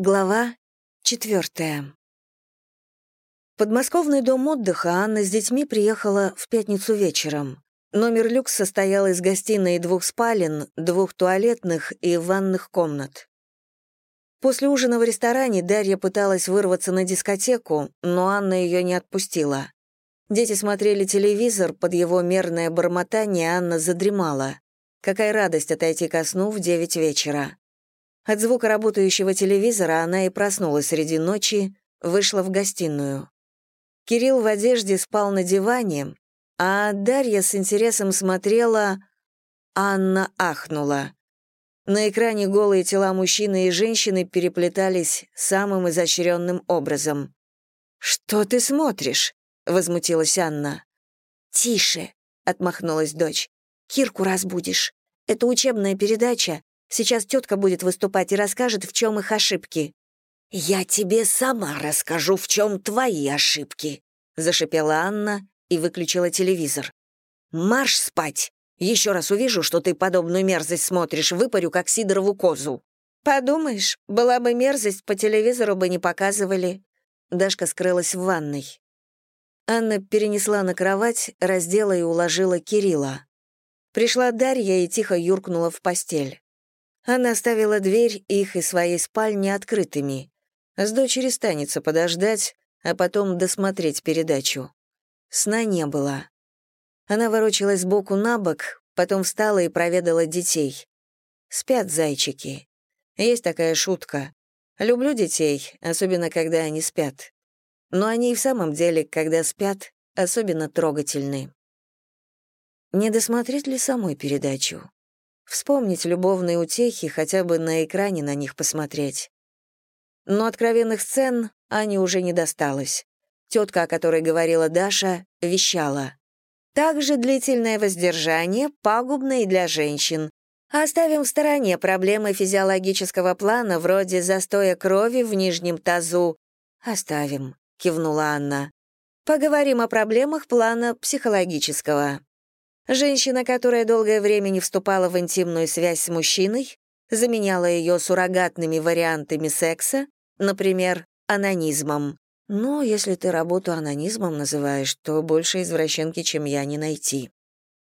Глава четвертая. Подмосковный дом отдыха Анна с детьми приехала в пятницу вечером. Номер люкс состоял из гостиной и двух спален, двух туалетных и ванных комнат. После ужина в ресторане Дарья пыталась вырваться на дискотеку, но Анна ее не отпустила. Дети смотрели телевизор, под его мерное бормотание Анна задремала. Какая радость отойти ко сну в девять вечера. От звука работающего телевизора она и проснулась среди ночи, вышла в гостиную. Кирилл в одежде спал на диване, а Дарья с интересом смотрела... Анна ахнула. На экране голые тела мужчины и женщины переплетались самым изощренным образом. «Что ты смотришь?» — возмутилась Анна. «Тише», — отмахнулась дочь. «Кирку разбудишь. Это учебная передача, Сейчас тетка будет выступать и расскажет, в чем их ошибки». «Я тебе сама расскажу, в чем твои ошибки», — зашипела Анна и выключила телевизор. «Марш спать! Еще раз увижу, что ты подобную мерзость смотришь, выпарю, как Сидорову козу». «Подумаешь, была бы мерзость, по телевизору бы не показывали». Дашка скрылась в ванной. Анна перенесла на кровать, раздела и уложила Кирилла. Пришла Дарья и тихо юркнула в постель. Она оставила дверь их и своей спальни открытыми. С дочери станется подождать, а потом досмотреть передачу. Сна не было. Она ворочалась сбоку на бок, потом встала и проведала детей. Спят зайчики. Есть такая шутка. Люблю детей, особенно когда они спят. Но они и в самом деле, когда спят, особенно трогательны. Не досмотреть ли самой передачу? Вспомнить любовные утехи, хотя бы на экране на них посмотреть. Но откровенных сцен Ане уже не досталось. Тетка, о которой говорила Даша, вещала. Также длительное воздержание пагубно и для женщин. Оставим в стороне проблемы физиологического плана вроде застоя крови в нижнем тазу. Оставим, кивнула Анна. Поговорим о проблемах плана психологического. Женщина, которая долгое время не вступала в интимную связь с мужчиной, заменяла ее суррогатными вариантами секса, например, анонизмом. Но если ты работу анонизмом называешь, то больше извращенки, чем я, не найти.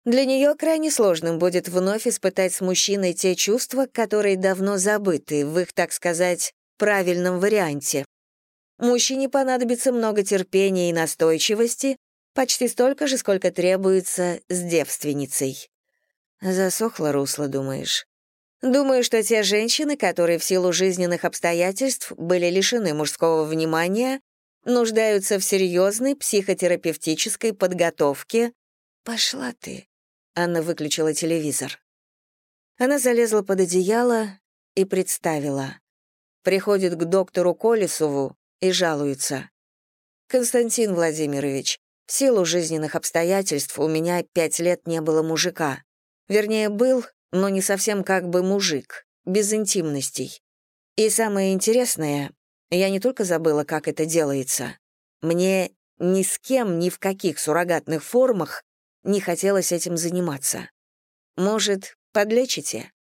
Для нее крайне сложным будет вновь испытать с мужчиной те чувства, которые давно забыты в их, так сказать, правильном варианте. Мужчине понадобится много терпения и настойчивости, Почти столько же, сколько требуется с девственницей. Засохло русло, думаешь? Думаю, что те женщины, которые в силу жизненных обстоятельств были лишены мужского внимания, нуждаются в серьезной психотерапевтической подготовке. «Пошла ты», — Анна выключила телевизор. Она залезла под одеяло и представила. Приходит к доктору Колесову и жалуется. «Константин Владимирович, в силу жизненных обстоятельств у меня пять лет не было мужика. Вернее, был, но не совсем как бы мужик, без интимностей. И самое интересное, я не только забыла, как это делается. Мне ни с кем, ни в каких суррогатных формах не хотелось этим заниматься. Может, подлечите?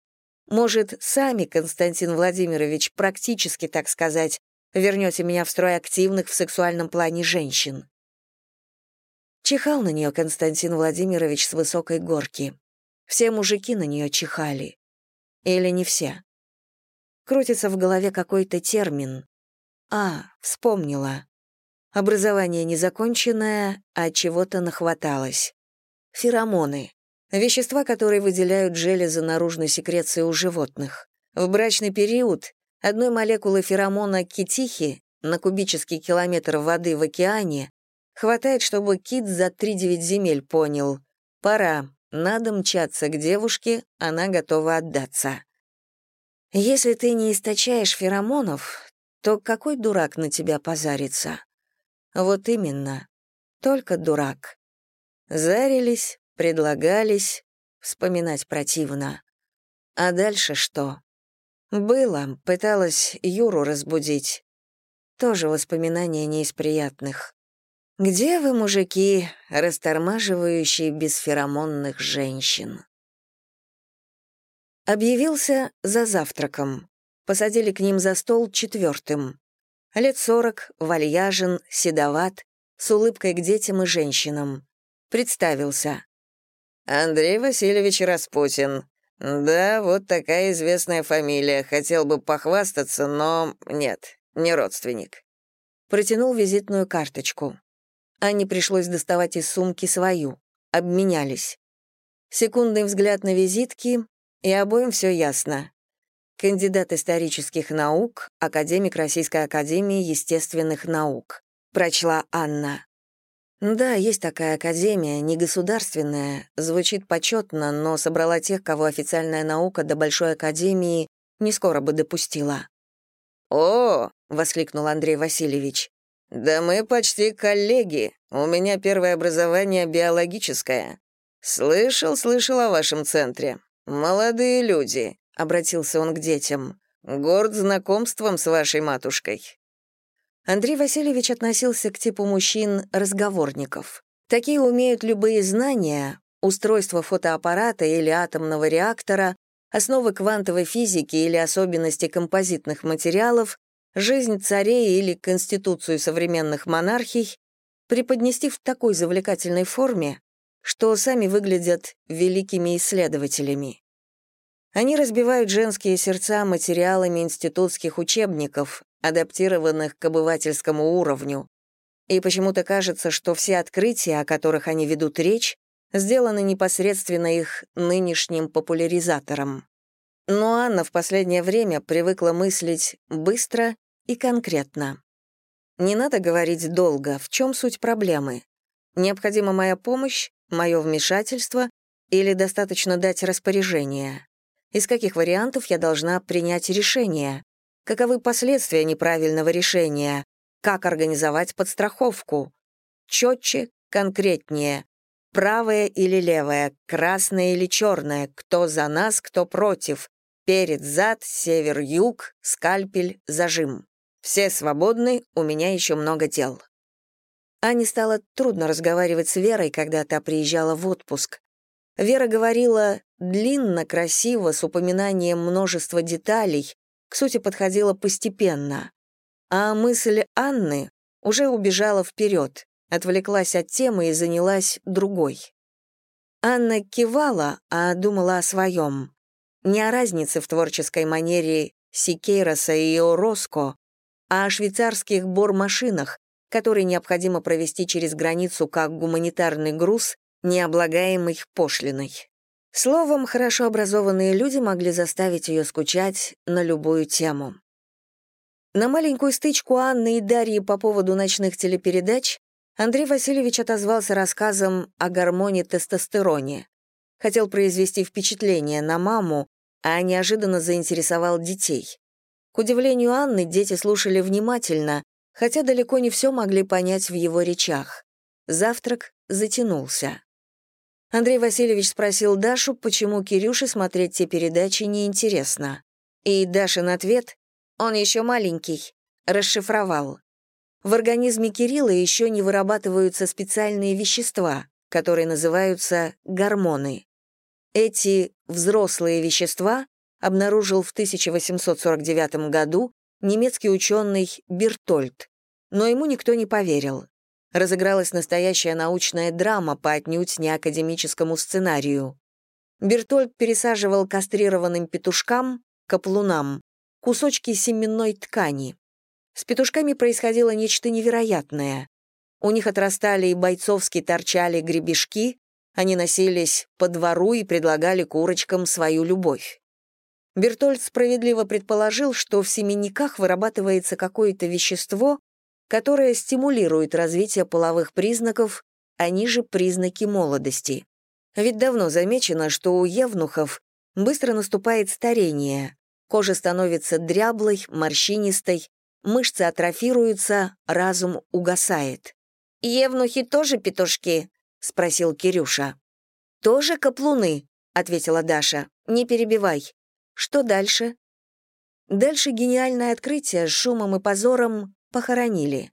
Может, сами, Константин Владимирович, практически, так сказать, вернете меня в строй активных в сексуальном плане женщин? Чихал на нее Константин Владимирович с высокой горки. Все мужики на нее чихали. Или не все. Крутится в голове какой-то термин. А, вспомнила. Образование незаконченное, а чего-то нахваталось. Феромоны. Вещества, которые выделяют железы наружной секреции у животных. В брачный период одной молекулы феромона китихи на кубический километр воды в океане Хватает, чтобы Кит за три-девять земель понял. Пора, надо мчаться к девушке, она готова отдаться. Если ты не источаешь феромонов, то какой дурак на тебя позарится? Вот именно, только дурак. Зарились, предлагались, вспоминать противно. А дальше что? Было, пыталась Юру разбудить. Тоже воспоминания не из приятных. Где вы, мужики, растормаживающие бесферомонных женщин? Объявился за завтраком. посадили к ним за стол четвертым. Лет сорок, вальяжен, седоват, с улыбкой к детям и женщинам. Представился. «Андрей Васильевич Распутин. Да, вот такая известная фамилия. Хотел бы похвастаться, но нет, не родственник». Протянул визитную карточку. Анне пришлось доставать из сумки свою. Обменялись. Секундный взгляд на визитки, и обоим все ясно. Кандидат исторических наук, академик Российской академии естественных наук. Прочла Анна. Да, есть такая академия, не государственная, звучит почетно, но собрала тех, кого официальная наука до большой академии не скоро бы допустила. «О!» — воскликнул Андрей Васильевич. «Да мы почти коллеги. У меня первое образование биологическое. Слышал, слышал о вашем центре. Молодые люди. — обратился он к детям. «Горд знакомством с вашей матушкой». Андрей Васильевич относился к типу мужчин-разговорников. Такие умеют любые знания, устройство фотоаппарата или атомного реактора, основы квантовой физики или особенности композитных материалов, жизнь царей или конституцию современных монархий преподнести в такой завлекательной форме, что сами выглядят великими исследователями. Они разбивают женские сердца материалами институтских учебников, адаптированных к обывательскому уровню. И почему-то кажется, что все открытия, о которых они ведут речь, сделаны непосредственно их нынешним популяризатором. Но Анна в последнее время привыкла мыслить быстро и конкретно. Не надо говорить долго, в чем суть проблемы. Необходима моя помощь, мое вмешательство или достаточно дать распоряжение из каких вариантов я должна принять решение, каковы последствия неправильного решения, как организовать подстраховку. Четче, конкретнее. Правое или левое, красное или черное, кто за нас, кто против, перед, зад, север, юг, скальпель, зажим. Все свободны, у меня еще много дел. Ане стало трудно разговаривать с Верой, когда та приезжала в отпуск. Вера говорила длинно, красиво, с упоминанием множества деталей, к сути подходила постепенно. А мысль Анны уже убежала вперед, отвлеклась от темы и занялась другой. Анна кивала, а думала о своем. Не о разнице в творческой манере Сикейроса и Ороско, а о швейцарских бормашинах, которые необходимо провести через границу как гуманитарный груз не облагаемый пошлиной. Словом, хорошо образованные люди могли заставить ее скучать на любую тему. На маленькую стычку Анны и Дарьи по поводу ночных телепередач Андрей Васильевич отозвался рассказом о гормоне-тестостероне. Хотел произвести впечатление на маму, а неожиданно заинтересовал детей. К удивлению Анны, дети слушали внимательно, хотя далеко не все могли понять в его речах. Завтрак затянулся. Андрей Васильевич спросил Дашу, почему Кирюше смотреть те передачи неинтересно. И Дашин ответ «Он еще маленький», расшифровал. В организме Кирилла еще не вырабатываются специальные вещества, которые называются гормоны. Эти взрослые вещества обнаружил в 1849 году немецкий ученый Бертольд, но ему никто не поверил разыгралась настоящая научная драма по отнюдь не академическому сценарию. Бертольд пересаживал кастрированным петушкам, каплунам, кусочки семенной ткани. С петушками происходило нечто невероятное. У них отрастали и бойцовски торчали гребешки, они носились по двору и предлагали курочкам свою любовь. Бертольд справедливо предположил, что в семенниках вырабатывается какое-то вещество, которая стимулирует развитие половых признаков, они же признаки молодости. Ведь давно замечено, что у евнухов быстро наступает старение, кожа становится дряблой, морщинистой, мышцы атрофируются, разум угасает. «Евнухи тоже петушки?» — спросил Кирюша. «Тоже каплуны», — ответила Даша. «Не перебивай. Что дальше?» Дальше гениальное открытие с шумом и позором похоронили.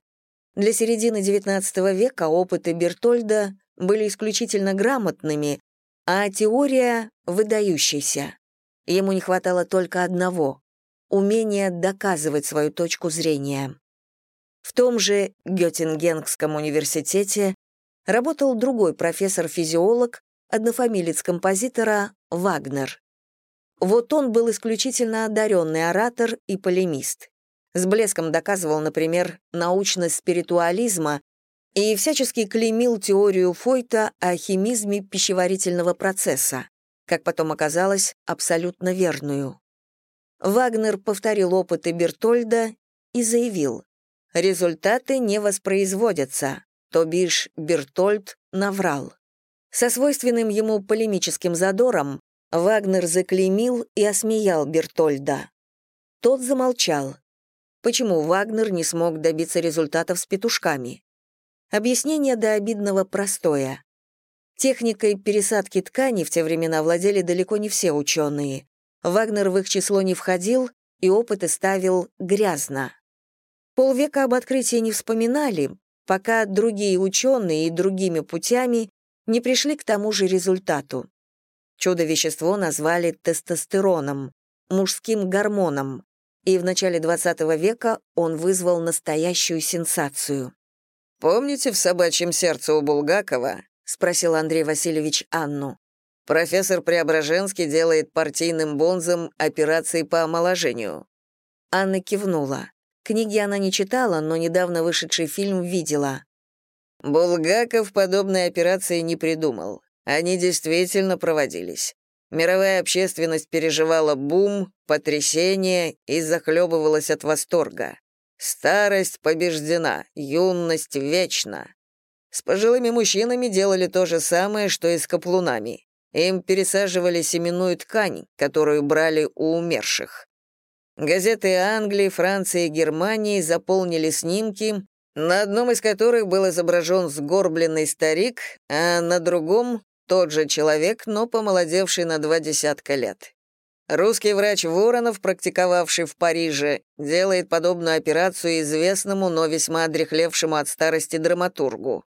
Для середины XIX века опыты Бертольда были исключительно грамотными, а теория — выдающейся. Ему не хватало только одного — умение доказывать свою точку зрения. В том же Геттингенском университете работал другой профессор-физиолог, однофамилец композитора Вагнер. Вот он был исключительно одаренный оратор и полемист. С блеском доказывал, например, научность спиритуализма и всячески клеймил теорию Фойта о химизме пищеварительного процесса, как потом оказалось, абсолютно верную. Вагнер повторил опыты Бертольда и заявил, результаты не воспроизводятся, то бишь Бертольд наврал. Со свойственным ему полемическим задором Вагнер заклеймил и осмеял Бертольда. Тот замолчал. Почему Вагнер не смог добиться результатов с петушками? Объяснение до обидного простое. Техникой пересадки ткани в те времена владели далеко не все ученые. Вагнер в их число не входил и опыты ставил грязно. Полвека об открытии не вспоминали, пока другие ученые и другими путями не пришли к тому же результату. Чудо-вещество назвали тестостероном, мужским гормоном, и в начале XX века он вызвал настоящую сенсацию. «Помните в «Собачьем сердце» у Булгакова?» — спросил Андрей Васильевич Анну. «Профессор Преображенский делает партийным бонзом операции по омоложению». Анна кивнула. Книги она не читала, но недавно вышедший фильм видела. Булгаков подобной операции не придумал. Они действительно проводились. Мировая общественность переживала бум, потрясение и захлебывалась от восторга. Старость побеждена, юность вечна. С пожилыми мужчинами делали то же самое, что и с каплунами. Им пересаживали семенную ткань, которую брали у умерших. Газеты Англии, Франции и Германии заполнили снимки, на одном из которых был изображен сгорбленный старик, а на другом тот же человек, но помолодевший на два десятка лет. Русский врач Воронов, практиковавший в Париже, делает подобную операцию известному, но весьма одрехлевшему от старости драматургу.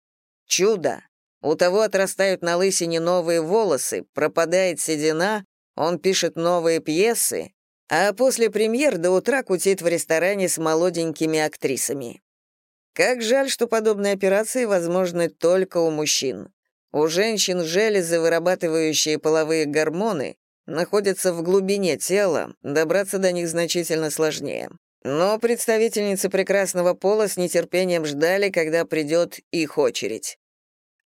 Чудо! У того отрастают на лысине новые волосы, пропадает седина, он пишет новые пьесы, а после премьер до утра кутит в ресторане с молоденькими актрисами. Как жаль, что подобные операции возможны только у мужчин. У женщин железы, вырабатывающие половые гормоны, находятся в глубине тела, добраться до них значительно сложнее. Но представительницы прекрасного пола с нетерпением ждали, когда придет их очередь.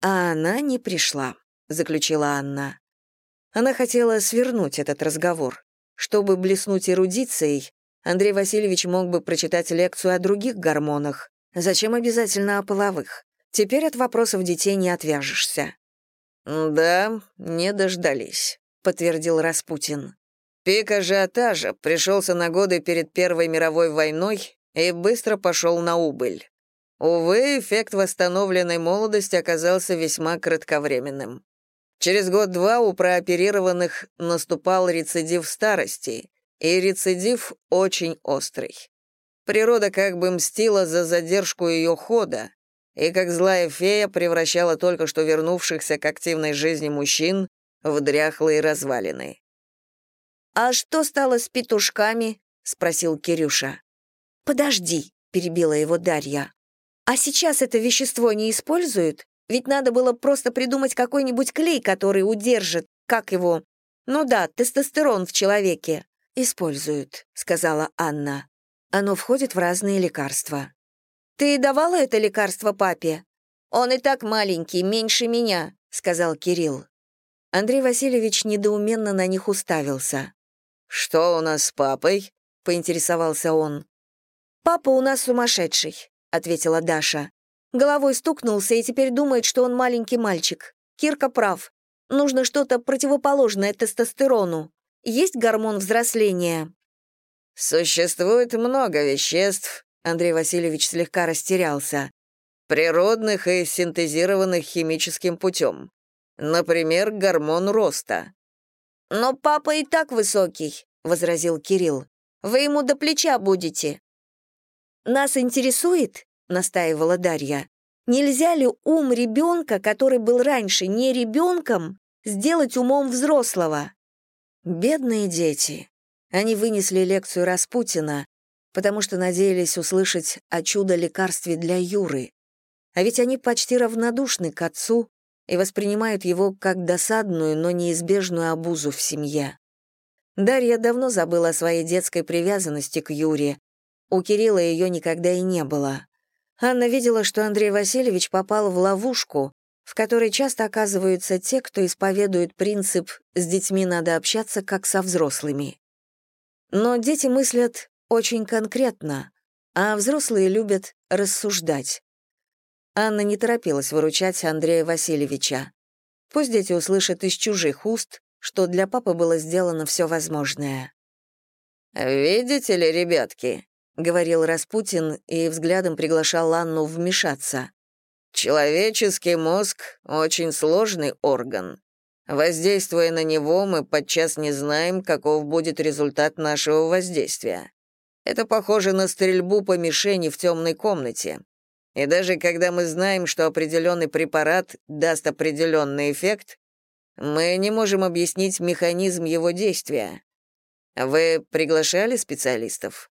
«А она не пришла», — заключила Анна. Она хотела свернуть этот разговор. Чтобы блеснуть эрудицией, Андрей Васильевич мог бы прочитать лекцию о других гормонах. Зачем обязательно о половых? Теперь от вопросов детей не отвяжешься». «Да, не дождались», — подтвердил Распутин. Пик ажиотажа пришелся на годы перед Первой мировой войной и быстро пошел на убыль. Увы, эффект восстановленной молодости оказался весьма кратковременным. Через год-два у прооперированных наступал рецидив старости, и рецидив очень острый. Природа как бы мстила за задержку ее хода, и как злая фея превращала только что вернувшихся к активной жизни мужчин в дряхлые развалины. «А что стало с петушками?» — спросил Кирюша. «Подожди», — перебила его Дарья. «А сейчас это вещество не используют? Ведь надо было просто придумать какой-нибудь клей, который удержит, как его... Ну да, тестостерон в человеке». «Используют», — сказала Анна. «Оно входит в разные лекарства». «Ты давала это лекарство папе?» «Он и так маленький, меньше меня», — сказал Кирилл. Андрей Васильевич недоуменно на них уставился. «Что у нас с папой?» — поинтересовался он. «Папа у нас сумасшедший», — ответила Даша. Головой стукнулся и теперь думает, что он маленький мальчик. Кирка прав. Нужно что-то противоположное тестостерону. Есть гормон взросления?» «Существует много веществ, Андрей Васильевич слегка растерялся. Природных и синтезированных химическим путем. Например, гормон роста. «Но папа и так высокий», — возразил Кирилл. «Вы ему до плеча будете». «Нас интересует», — настаивала Дарья, «нельзя ли ум ребенка, который был раньше не ребенком, сделать умом взрослого?» «Бедные дети», Они вынесли лекцию Распутина, потому что надеялись услышать о чудо-лекарстве для Юры. А ведь они почти равнодушны к отцу и воспринимают его как досадную, но неизбежную обузу в семье. Дарья давно забыла о своей детской привязанности к Юре. У Кирилла ее никогда и не было. Анна видела, что Андрей Васильевич попал в ловушку, в которой часто оказываются те, кто исповедует принцип «с детьми надо общаться, как со взрослыми». Но дети мыслят очень конкретно, а взрослые любят рассуждать. Анна не торопилась выручать Андрея Васильевича. Пусть дети услышат из чужих уст, что для папы было сделано все возможное. «Видите ли, ребятки», — говорил Распутин и взглядом приглашал Анну вмешаться. «Человеческий мозг — очень сложный орган. Воздействуя на него, мы подчас не знаем, каков будет результат нашего воздействия. Это похоже на стрельбу по мишени в темной комнате. И даже когда мы знаем, что определенный препарат даст определенный эффект, мы не можем объяснить механизм его действия. Вы приглашали специалистов?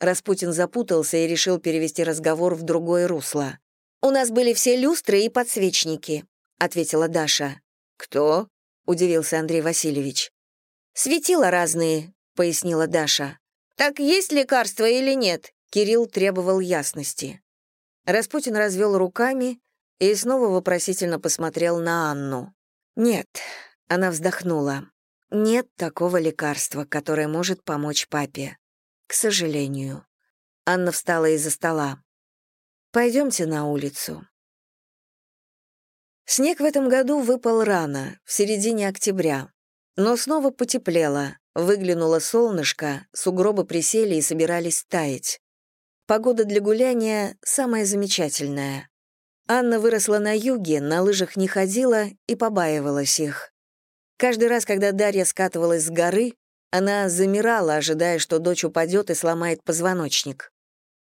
Распутин запутался и решил перевести разговор в другое русло. «У нас были все люстры и подсвечники», — ответила Даша. «Кто?» — удивился Андрей Васильевич. «Светила разные», — пояснила Даша. «Так есть лекарство или нет?» Кирилл требовал ясности. Распутин развел руками и снова вопросительно посмотрел на Анну. «Нет», — она вздохнула, — «нет такого лекарства, которое может помочь папе. К сожалению». Анна встала из-за стола. «Пойдемте на улицу». Снег в этом году выпал рано, в середине октября. Но снова потеплело, выглянуло солнышко, сугробы присели и собирались таять. Погода для гуляния самая замечательная. Анна выросла на юге, на лыжах не ходила и побаивалась их. Каждый раз, когда Дарья скатывалась с горы, она замирала, ожидая, что дочь упадет и сломает позвоночник.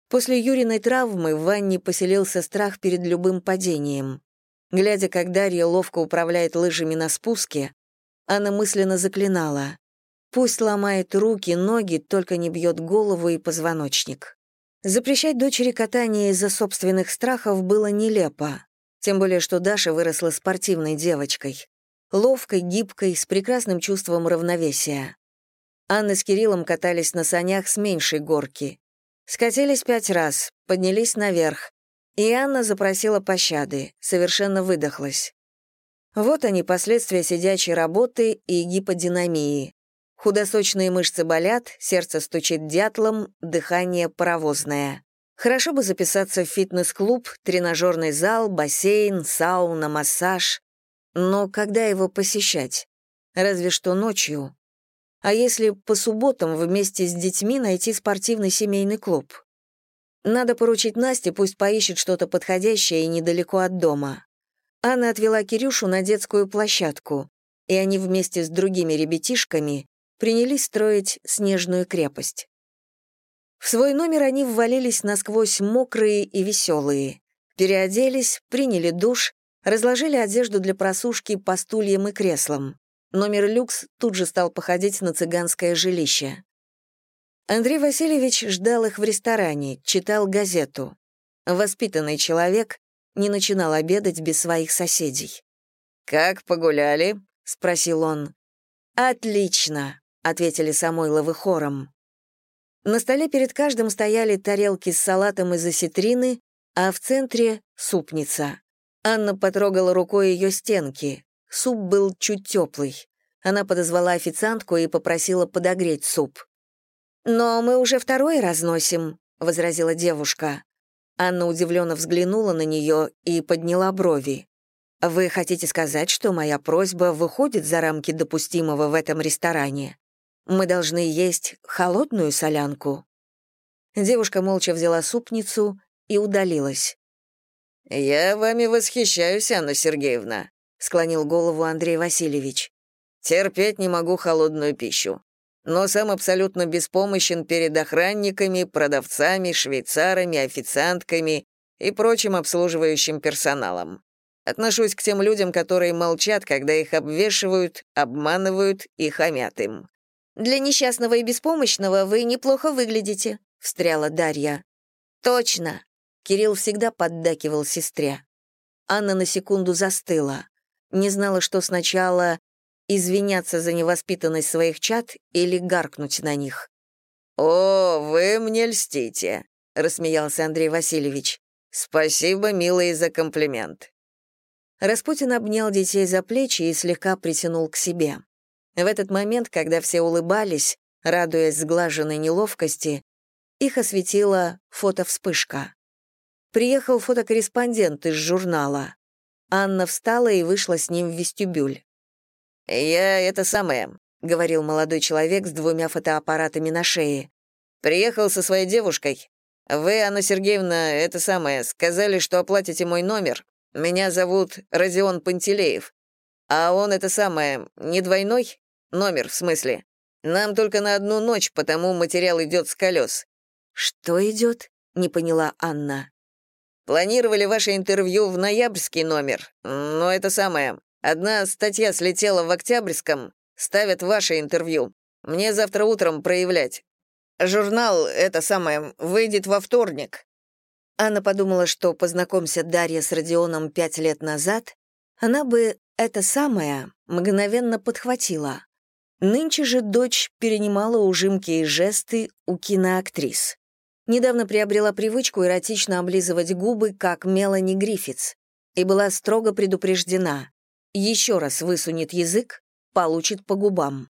После Юриной травмы в Ванне поселился страх перед любым падением. Глядя, как Дарья ловко управляет лыжами на спуске, она мысленно заклинала. Пусть ломает руки, ноги, только не бьет голову и позвоночник. Запрещать дочери катание из-за собственных страхов было нелепо, тем более что Даша выросла спортивной девочкой, ловкой, гибкой, с прекрасным чувством равновесия. Анна с Кириллом катались на санях с меньшей горки. Скатились пять раз, поднялись наверх, и Анна запросила пощады, совершенно выдохлась. Вот они, последствия сидячей работы и гиподинамии. Худосочные мышцы болят, сердце стучит дятлом, дыхание паровозное. Хорошо бы записаться в фитнес-клуб, тренажерный зал, бассейн, сауна, массаж. Но когда его посещать? Разве что ночью. А если по субботам вместе с детьми найти спортивный семейный клуб? Надо поручить Насте, пусть поищет что-то подходящее и недалеко от дома. Анна отвела Кирюшу на детскую площадку, и они вместе с другими ребятишками принялись строить снежную крепость. В свой номер они ввалились насквозь мокрые и веселые, переоделись, приняли душ, разложили одежду для просушки по стульям и креслам. Номер люкс тут же стал походить на цыганское жилище. Андрей Васильевич ждал их в ресторане, читал газету. Воспитанный человек не начинал обедать без своих соседей. «Как погуляли?» — спросил он. «Отлично», — ответили Самойловы хором. На столе перед каждым стояли тарелки с салатом из осетрины, а в центре — супница. Анна потрогала рукой ее стенки. Суп был чуть теплый. Она подозвала официантку и попросила подогреть суп. «Но мы уже второй разносим», — возразила девушка. Анна удивленно взглянула на нее и подняла брови. «Вы хотите сказать, что моя просьба выходит за рамки допустимого в этом ресторане? Мы должны есть холодную солянку?» Девушка молча взяла супницу и удалилась. «Я вами восхищаюсь, Анна Сергеевна», — склонил голову Андрей Васильевич. «Терпеть не могу холодную пищу. Но сам абсолютно беспомощен перед охранниками, продавцами, швейцарами, официантками и прочим обслуживающим персоналом. Отношусь к тем людям, которые молчат, когда их обвешивают, обманывают и хамят им. Для несчастного и беспомощного вы неплохо выглядите», — встряла Дарья. «Точно!» — Кирилл всегда поддакивал сестре. Анна на секунду застыла. Не знала, что сначала извиняться за невоспитанность своих чад или гаркнуть на них. «О, вы мне льстите», — рассмеялся Андрей Васильевич. «Спасибо, милый, за комплимент». Распутин обнял детей за плечи и слегка притянул к себе. В этот момент, когда все улыбались, радуясь сглаженной неловкости, их осветила фотовспышка. Приехал фотокорреспондент из журнала. Анна встала и вышла с ним в вестибюль. «Я это самое», — говорил молодой человек с двумя фотоаппаратами на шее. «Приехал со своей девушкой. Вы, Анна Сергеевна, это самое, сказали, что оплатите мой номер. Меня зовут Родион Пантелеев. А он это самое, не двойной? Номер, в смысле. Нам только на одну ночь, потому материал идет с колес». «Что идет?» — не поняла Анна. «Планировали ваше интервью в ноябрьский номер, но это самое. Одна статья слетела в Октябрьском, ставят ваше интервью. Мне завтра утром проявлять. Журнал, это самое, выйдет во вторник». Анна подумала, что познакомься Дарья с Родионом пять лет назад, она бы это самое мгновенно подхватила. Нынче же дочь перенимала ужимки и жесты у киноактрис. Недавно приобрела привычку эротично облизывать губы, как Мелани Гриффитс, и была строго предупреждена. Еще раз высунет язык, получит по губам.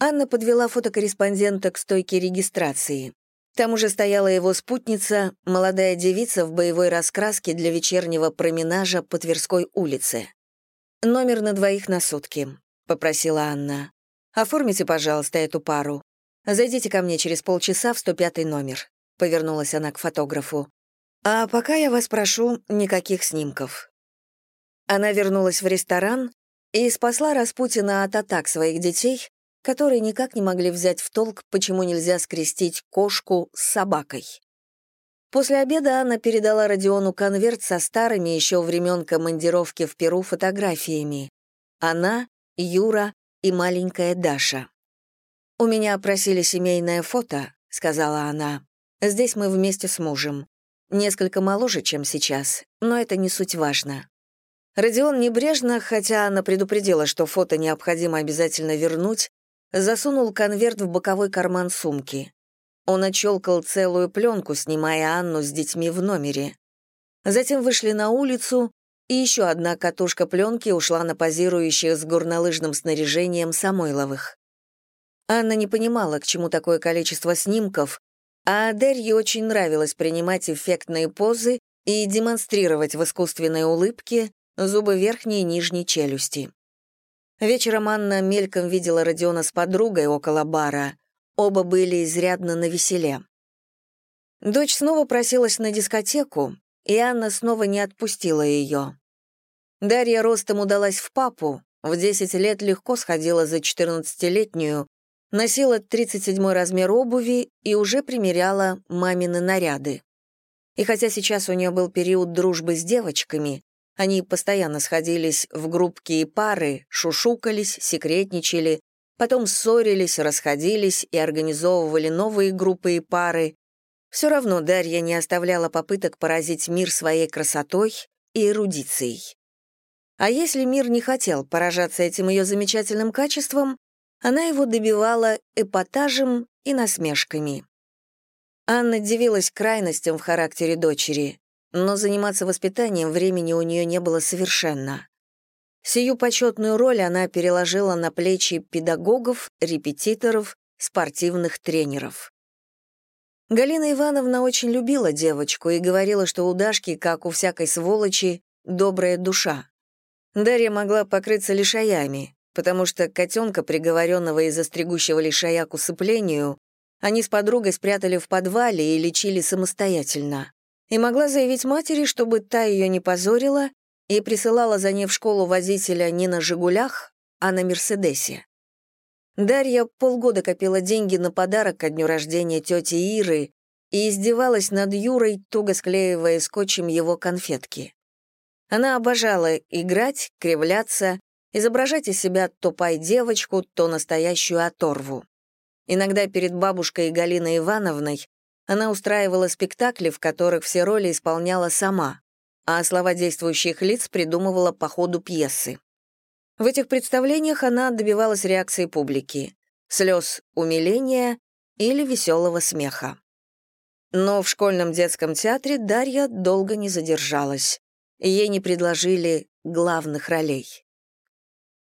Анна подвела фотокорреспондента к стойке регистрации. Там уже стояла его спутница, молодая девица в боевой раскраске для вечернего променажа по Тверской улице. «Номер на двоих на сутки», — попросила Анна. «Оформите, пожалуйста, эту пару. Зайдите ко мне через полчаса в 105 номер», — повернулась она к фотографу. «А пока я вас прошу, никаких снимков». Она вернулась в ресторан и спасла Распутина от атак своих детей, которые никак не могли взять в толк, почему нельзя скрестить кошку с собакой. После обеда Анна передала Родиону конверт со старыми еще времен командировки в Перу фотографиями. Она, Юра и маленькая Даша. «У меня просили семейное фото», — сказала она. «Здесь мы вместе с мужем. Несколько моложе, чем сейчас, но это не суть важно». Родион небрежно, хотя она предупредила, что фото необходимо обязательно вернуть, засунул конверт в боковой карман сумки. Он отщелкал целую пленку, снимая Анну с детьми в номере. Затем вышли на улицу, и еще одна катушка пленки ушла на позирующих с горнолыжным снаряжением Самойловых. Анна не понимала, к чему такое количество снимков, а Дарье очень нравилось принимать эффектные позы и демонстрировать в искусственной улыбке зубы верхней и нижней челюсти. Вечером Анна мельком видела Родиона с подругой около бара, Оба были изрядно навеселе. Дочь снова просилась на дискотеку, и Анна снова не отпустила ее. Дарья ростом удалась в папу, в 10 лет легко сходила за 14-летнюю, носила 37 размер обуви и уже примеряла мамины наряды. И хотя сейчас у нее был период дружбы с девочками, они постоянно сходились в группки и пары, шушукались, секретничали, потом ссорились, расходились и организовывали новые группы и пары. Все равно Дарья не оставляла попыток поразить мир своей красотой и эрудицией. А если мир не хотел поражаться этим ее замечательным качеством, она его добивала эпатажем и насмешками. Анна дивилась крайностям в характере дочери, но заниматься воспитанием времени у нее не было совершенно. Сию почетную роль она переложила на плечи педагогов, репетиторов, спортивных тренеров. Галина Ивановна очень любила девочку и говорила, что у Дашки, как у всякой сволочи, добрая душа. Дарья могла покрыться лишаями, потому что котенка, приговоренного из-за стригущего лишая к усыплению, они с подругой спрятали в подвале и лечили самостоятельно. И могла заявить матери, чтобы та ее не позорила и присылала за ней в школу водителя не на «Жигулях», а на «Мерседесе». Дарья полгода копила деньги на подарок ко дню рождения тети Иры и издевалась над Юрой, туго склеивая скотчем его конфетки. Она обожала играть, кривляться изображать из себя то пай-девочку, то настоящую оторву. Иногда перед бабушкой Галиной Ивановной она устраивала спектакли, в которых все роли исполняла сама, а слова действующих лиц придумывала по ходу пьесы. В этих представлениях она добивалась реакции публики — слез умиления или веселого смеха. Но в школьном детском театре Дарья долго не задержалась. Ей не предложили главных ролей.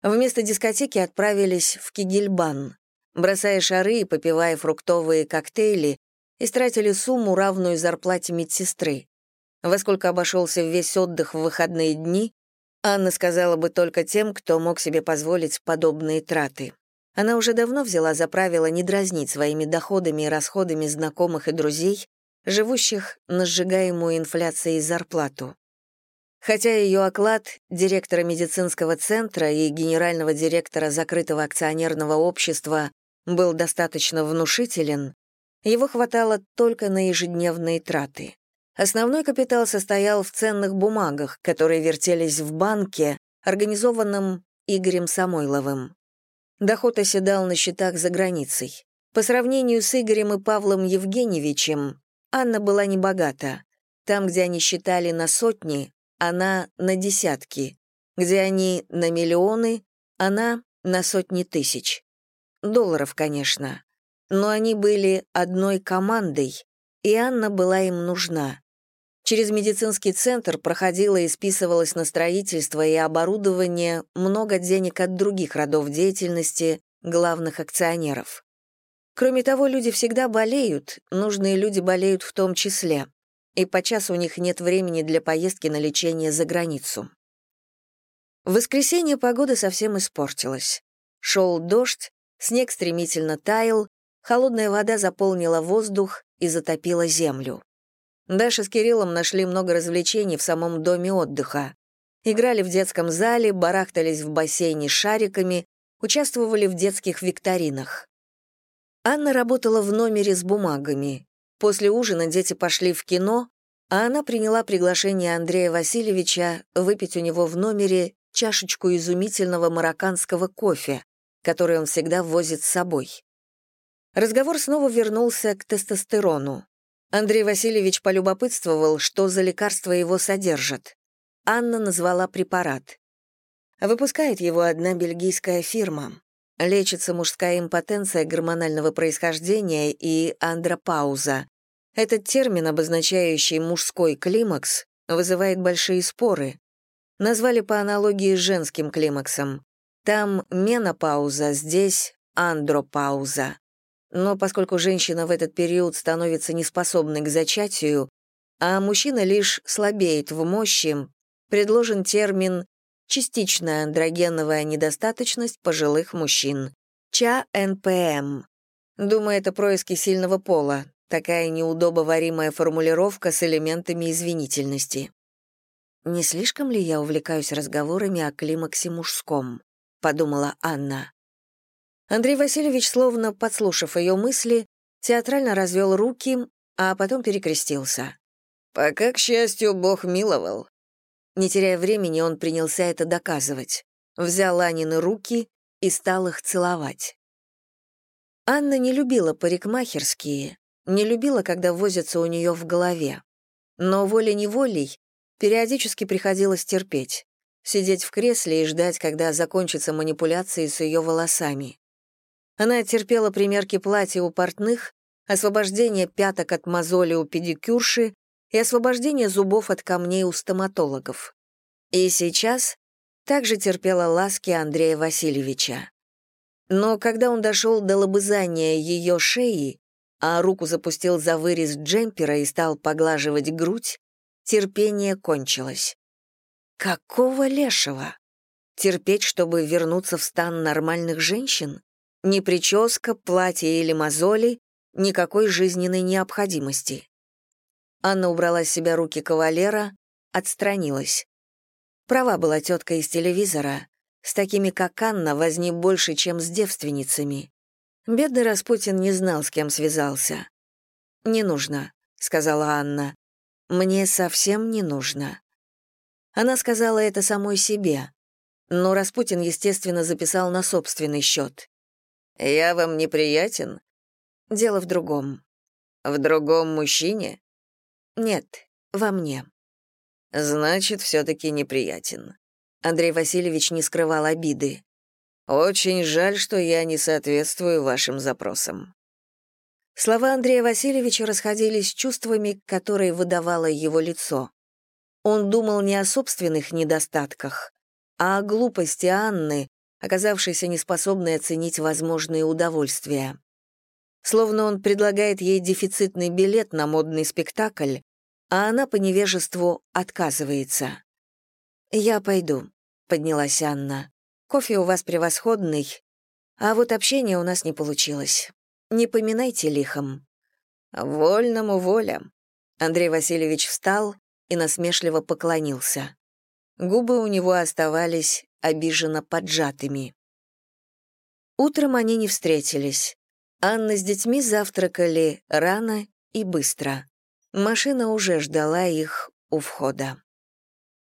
Вместо дискотеки отправились в Кигельбан. Бросая шары и попивая фруктовые коктейли, истратили сумму, равную зарплате медсестры. Во сколько обошелся весь отдых в выходные дни, Анна сказала бы только тем, кто мог себе позволить подобные траты. Она уже давно взяла за правило не дразнить своими доходами и расходами знакомых и друзей, живущих на сжигаемую инфляцией зарплату. Хотя ее оклад директора медицинского центра и генерального директора закрытого акционерного общества был достаточно внушителен, его хватало только на ежедневные траты. Основной капитал состоял в ценных бумагах, которые вертелись в банке, организованном Игорем Самойловым. Доход оседал на счетах за границей. По сравнению с Игорем и Павлом Евгеньевичем, Анна была небогата. Там, где они считали на сотни, она на десятки. Где они на миллионы, она на сотни тысяч. Долларов, конечно. Но они были одной командой, и Анна была им нужна. Через медицинский центр проходило и списывалось на строительство и оборудование много денег от других родов деятельности, главных акционеров. Кроме того, люди всегда болеют, нужные люди болеют в том числе, и подчас у них нет времени для поездки на лечение за границу. В воскресенье погода совсем испортилась. Шел дождь, снег стремительно таял, холодная вода заполнила воздух и затопила землю. Даша с Кириллом нашли много развлечений в самом доме отдыха. Играли в детском зале, барахтались в бассейне с шариками, участвовали в детских викторинах. Анна работала в номере с бумагами. После ужина дети пошли в кино, а она приняла приглашение Андрея Васильевича выпить у него в номере чашечку изумительного марокканского кофе, который он всегда возит с собой. Разговор снова вернулся к тестостерону. Андрей Васильевич полюбопытствовал, что за лекарство его содержит. Анна назвала препарат. Выпускает его одна бельгийская фирма. Лечится мужская импотенция гормонального происхождения и андропауза. Этот термин, обозначающий мужской климакс, вызывает большие споры. Назвали по аналогии с женским климаксом. Там менопауза, здесь андропауза. Но поскольку женщина в этот период становится неспособной к зачатию, а мужчина лишь слабеет в мощи, предложен термин «частичная андрогеновая недостаточность пожилых мужчин» ЧА-НПМ. Думаю, это происки сильного пола, такая неудобоваримая формулировка с элементами извинительности. «Не слишком ли я увлекаюсь разговорами о климаксе мужском?» — подумала Анна. Андрей Васильевич, словно подслушав ее мысли, театрально развел руки, а потом перекрестился. «Пока, к счастью, Бог миловал». Не теряя времени, он принялся это доказывать. Взял Анины руки и стал их целовать. Анна не любила парикмахерские, не любила, когда возятся у нее в голове. Но волей-неволей периодически приходилось терпеть, сидеть в кресле и ждать, когда закончатся манипуляции с ее волосами. Она терпела примерки платья у портных, освобождение пяток от мозоли у педикюрши и освобождение зубов от камней у стоматологов. И сейчас также терпела ласки Андрея Васильевича. Но когда он дошел до лобызания ее шеи, а руку запустил за вырез джемпера и стал поглаживать грудь, терпение кончилось. Какого лешего? Терпеть, чтобы вернуться в стан нормальных женщин? Ни прическа, платье или мозоли, никакой жизненной необходимости. Анна убрала с себя руки кавалера, отстранилась. Права была тетка из телевизора. С такими, как Анна, возни больше, чем с девственницами. Бедный Распутин не знал, с кем связался. «Не нужно», — сказала Анна. «Мне совсем не нужно». Она сказала это самой себе. но Распутин, естественно, записал на собственный счет. «Я вам неприятен?» «Дело в другом». «В другом мужчине?» «Нет, во мне». «Значит, все-таки неприятен». Андрей Васильевич не скрывал обиды. «Очень жаль, что я не соответствую вашим запросам». Слова Андрея Васильевича расходились с чувствами, которые выдавало его лицо. Он думал не о собственных недостатках, а о глупости Анны, оказавшейся неспособной оценить возможные удовольствия. Словно он предлагает ей дефицитный билет на модный спектакль, а она по невежеству отказывается. «Я пойду», — поднялась Анна. «Кофе у вас превосходный, а вот общение у нас не получилось. Не поминайте лихом». «Вольному воля». Андрей Васильевич встал и насмешливо поклонился. Губы у него оставались обиженно поджатыми. Утром они не встретились. Анна с детьми завтракали рано и быстро. Машина уже ждала их у входа.